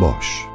Boş,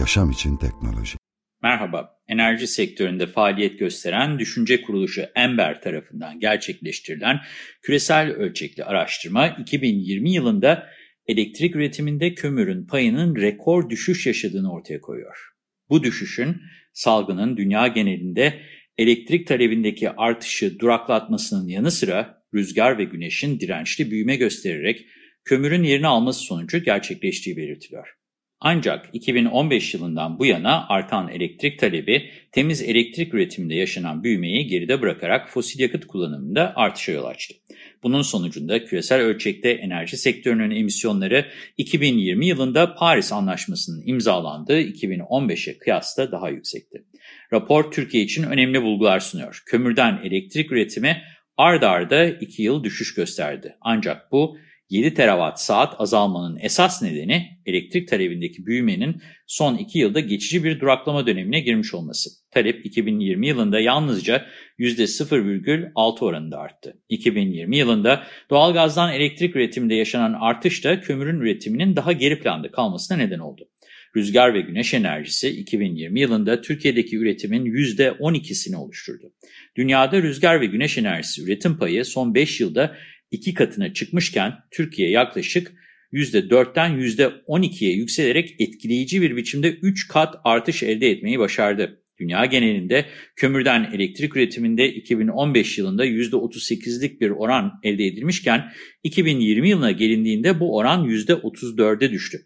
yaşam için teknoloji. Merhaba, enerji sektöründe faaliyet gösteren düşünce kuruluşu Ember tarafından gerçekleştirilen küresel ölçekli araştırma 2020 yılında elektrik üretiminde kömürün payının rekor düşüş yaşadığını ortaya koyuyor. Bu düşüşün salgının dünya genelinde elektrik talebindeki artışı duraklatmasının yanı sıra rüzgar ve güneşin dirençli büyüme göstererek kömürün yerini alması sonucu gerçekleştiği belirtiliyor. Ancak 2015 yılından bu yana artan elektrik talebi temiz elektrik üretiminde yaşanan büyümeyi geride bırakarak fosil yakıt kullanımında artışa yol açtı. Bunun sonucunda küresel ölçekte enerji sektörünün emisyonları 2020 yılında Paris Anlaşması'nın imzalandığı 2015'e kıyasla daha yüksekti. Rapor Türkiye için önemli bulgular sunuyor. Kömürden elektrik üretimi ard arda 2 yıl düşüş gösterdi. Ancak bu 7 terawatt saat azalmanın esas nedeni elektrik talebindeki büyümenin son 2 yılda geçici bir duraklama dönemine girmiş olması. Talep 2020 yılında yalnızca %0,6 oranında arttı. 2020 yılında doğalgazdan elektrik üretiminde yaşanan artış da kömürün üretiminin daha geri planda kalmasına neden oldu. Rüzgar ve güneş enerjisi 2020 yılında Türkiye'deki üretimin %12'sini oluşturdu. Dünyada rüzgar ve güneş enerjisi üretim payı son 5 yılda iki katına çıkmışken Türkiye yaklaşık %4'ten %12'ye yükselerek etkileyici bir biçimde 3 kat artış elde etmeyi başardı. Dünya genelinde kömürden elektrik üretiminde 2015 yılında %38'lik bir oran elde edilmişken 2020 yılına gelindiğinde bu oran %34'e düştü.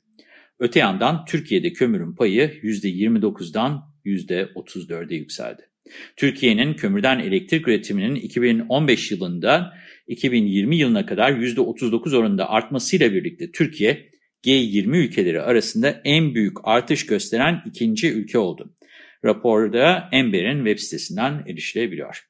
Öte yandan Türkiye'de kömürün payı %29'dan %34'e yükseldi. Türkiye'nin kömürden elektrik üretiminin 2015 yılında 2020 yılına kadar %39 oranında artmasıyla birlikte Türkiye, G20 ülkeleri arasında en büyük artış gösteren ikinci ülke oldu. Raporda Ember'in web sitesinden erişilebiliyor.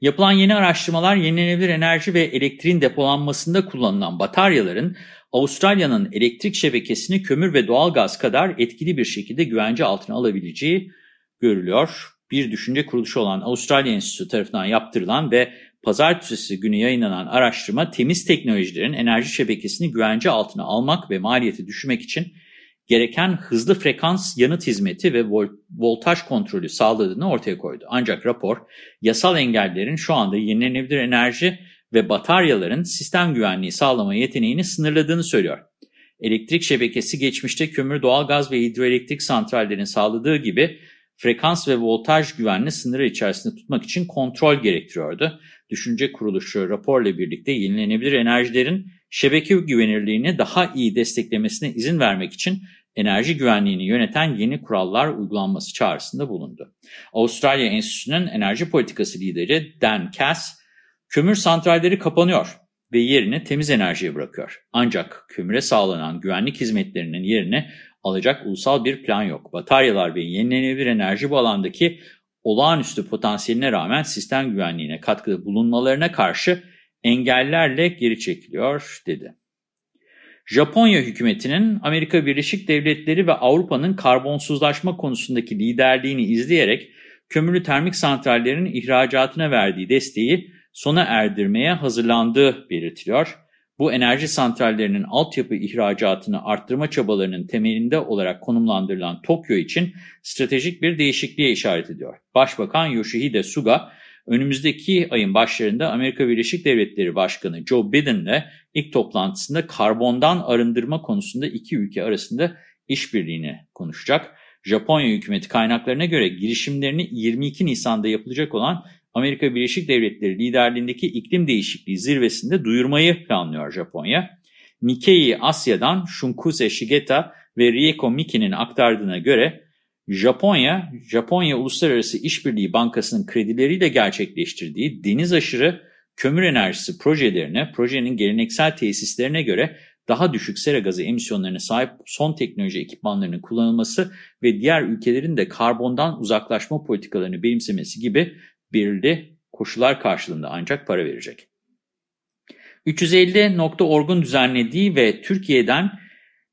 Yapılan yeni araştırmalar yenilenebilir enerji ve elektriğin depolanmasında kullanılan bataryaların Avustralya'nın elektrik şebekesini kömür ve doğalgaz kadar etkili bir şekilde güvence altına alabileceği görülüyor. Bir düşünce kuruluşu olan Avustralya Enstitüsü tarafından yaptırılan ve pazartesi günü yayınlanan araştırma temiz teknolojilerin enerji şebekesini güvence altına almak ve maliyeti düşürmek için gereken hızlı frekans yanıt hizmeti ve vol voltaj kontrolü sağladığını ortaya koydu. Ancak rapor yasal engellerin şu anda yenilenebilir enerji ve bataryaların sistem güvenliği sağlama yeteneğini sınırladığını söylüyor. Elektrik şebekesi geçmişte kömür, doğalgaz ve hidroelektrik santrallerin sağladığı gibi frekans ve voltaj güvenli sınırı içerisinde tutmak için kontrol gerektiriyordu. Düşünce kuruluşu raporla birlikte yenilenebilir enerjilerin şebeke güvenirliğini daha iyi desteklemesine izin vermek için enerji güvenliğini yöneten yeni kurallar uygulanması çağrısında bulundu. Avustralya Enstitüsü'nün enerji politikası lideri Dan Cass, kömür santralleri kapanıyor ve yerini temiz enerjiye bırakıyor. Ancak kömüre sağlanan güvenlik hizmetlerinin yerini alacak ulusal bir plan yok. Bataryalar ve yenilenebilir enerji bu alandaki olağanüstü potansiyeline rağmen sistem güvenliğine katkıda bulunmalarına karşı engellerle geri çekiliyor, dedi. Japonya hükümetinin Amerika Birleşik Devletleri ve Avrupa'nın karbonsuzlaşma konusundaki liderliğini izleyerek kömürlü termik santrallerin ihracatına verdiği desteği sona erdirmeye hazırlandığı belirtiliyor. Bu enerji santrallerinin altyapı ihracatını arttırma çabalarının temelinde olarak konumlandırılan Tokyo için stratejik bir değişikliğe işaret ediyor. Başbakan Yoshihide Suga, önümüzdeki ayın başlarında Amerika Birleşik Devletleri Başkanı Joe Biden'le ilk toplantısında karbondan arındırma konusunda iki ülke arasında işbirliğini konuşacak. Japonya hükümeti kaynaklarına göre girişimlerini 22 Nisan'da yapılacak olan Amerika Birleşik Devletleri liderliğindeki iklim değişikliği zirvesinde duyurmayı planlıyor Japonya. Nikkei Asya'dan Shunkuse Shigeta ve Rieko Miki'nin aktardığına göre Japonya, Japonya Uluslararası İşbirliği Bankası'nın kredileriyle gerçekleştirdiği deniz aşırı kömür enerjisi projelerine, projenin geleneksel tesislerine göre daha düşük sera gazı emisyonlarına sahip son teknoloji ekipmanlarının kullanılması ve diğer ülkelerin de karbondan uzaklaşma politikalarını benimsemesi gibi belirli koşullar karşılığında ancak para verecek. 350.org'un düzenlediği ve Türkiye'den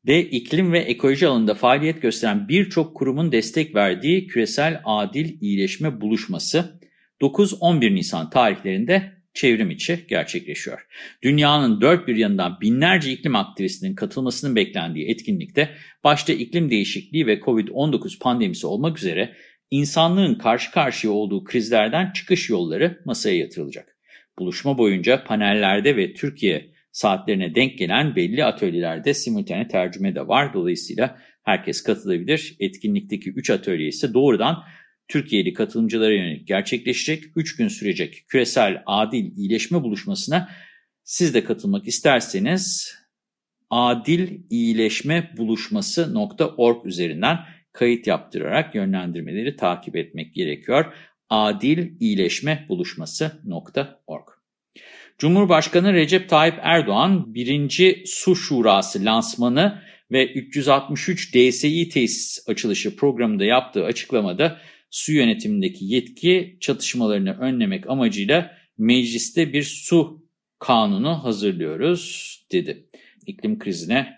de iklim ve ekoloji alanında faaliyet gösteren birçok kurumun destek verdiği küresel adil iyileşme buluşması 9-11 Nisan tarihlerinde çevrim içi gerçekleşiyor. Dünyanın dört bir yanından binlerce iklim aktivistinin katılmasının beklendiği etkinlikte başta iklim değişikliği ve COVID-19 pandemisi olmak üzere insanlığın karşı karşıya olduğu krizlerden çıkış yolları masaya yatırılacak. Buluşma boyunca panellerde ve Türkiye saatlerine denk gelen belli atölyelerde simultane tercüme de var. Dolayısıyla herkes katılabilir. Etkinlikteki 3 atölye ise doğrudan Türkiye'li katılımcılara yönelik gerçekleşecek 3 gün sürecek küresel adil iyileşme buluşmasına siz de katılmak isterseniz adiliyileşmebuluşması.org üzerinden kayıt yaptırarak yönlendirmeleri takip etmek gerekiyor. adiliyileşmebuluşması.org Cumhurbaşkanı Recep Tayyip Erdoğan 1. Su Şurası lansmanı ve 363 DSİ tesis açılışı programında yaptığı açıklamada su yönetimindeki yetki çatışmalarını önlemek amacıyla mecliste bir su kanunu hazırlıyoruz dedi. İklim krizine